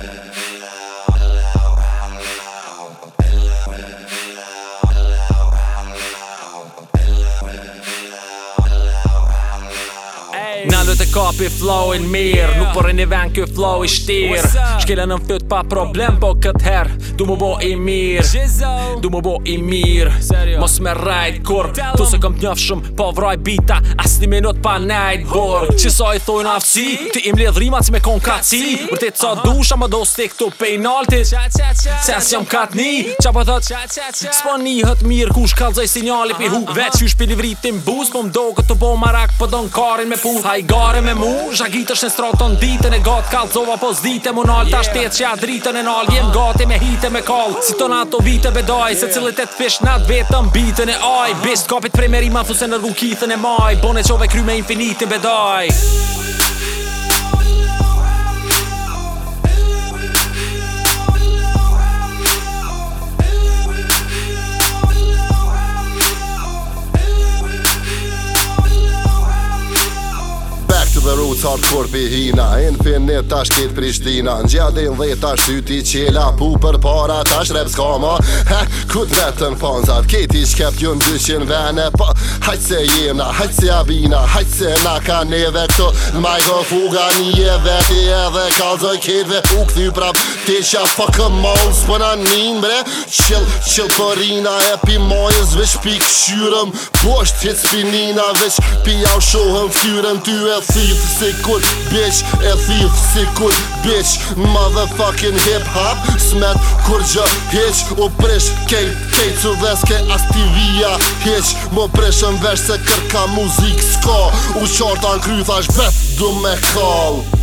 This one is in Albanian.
Yeah. Shkët e kapi flow in mirë Nuk përre po një ven kjo flow i shtirë Shkele në mfyt pa problem Po këtë herë du mu bo i mirë Du mu bo i mirë Mos me rajt kur Tu se këm të njëfë shumë Po vroj bita As një minut pa najt borë Që sa i thojnë afci Ti im ledh rimat si me kon kaci Mërte sa dusha më do stik të penaltit Se as jam katë ni Qa për po thët Spo një hëtë mirë Kush ka sinjali pi hu Vecë që shpili vritin bus Po mdo këtë po marak Po don karin me pu Ha i fare me mu Zhagit është në straton ditën e gatë kallë Zova po zdite mu nalë Ta shtetë që a dritën e nalë Jem gati me hitë me kalë, Si të natë të vitë bedaj Se cilët e të fish nat vetëm bitën e aj Bistë kapit prej meri ma fuse në e maj Bone qove kry me infinitin bedaj Shkruc hard pi hina Infinit tash kit Prishtina Në dhe tash ty ti qela Pu për para tash rep s'ka ma Kut vetën fanzat Kit i shkep ju në dyqin vene Po, hajtë se jena, hajt se avina hajt se na ka neve këto Ma jo fuga nje veti edhe Kalzoj ketve u këthy prap Ti qa fa këmall s'pona njën bre Qil, qil të e pi majës Vesh pi këshyrëm Po është hit s'pinina Vesh pi au shohëm fyrën ty e thyrë sikut bitch E Si sikut bitch Motherfucking hip hop Smet kur gjë hiq U prish kejt kejt su dhe s'ke as ti via hiq Më prishën vesh se kërka muzik s'ka U qartan kry thash bet du me kall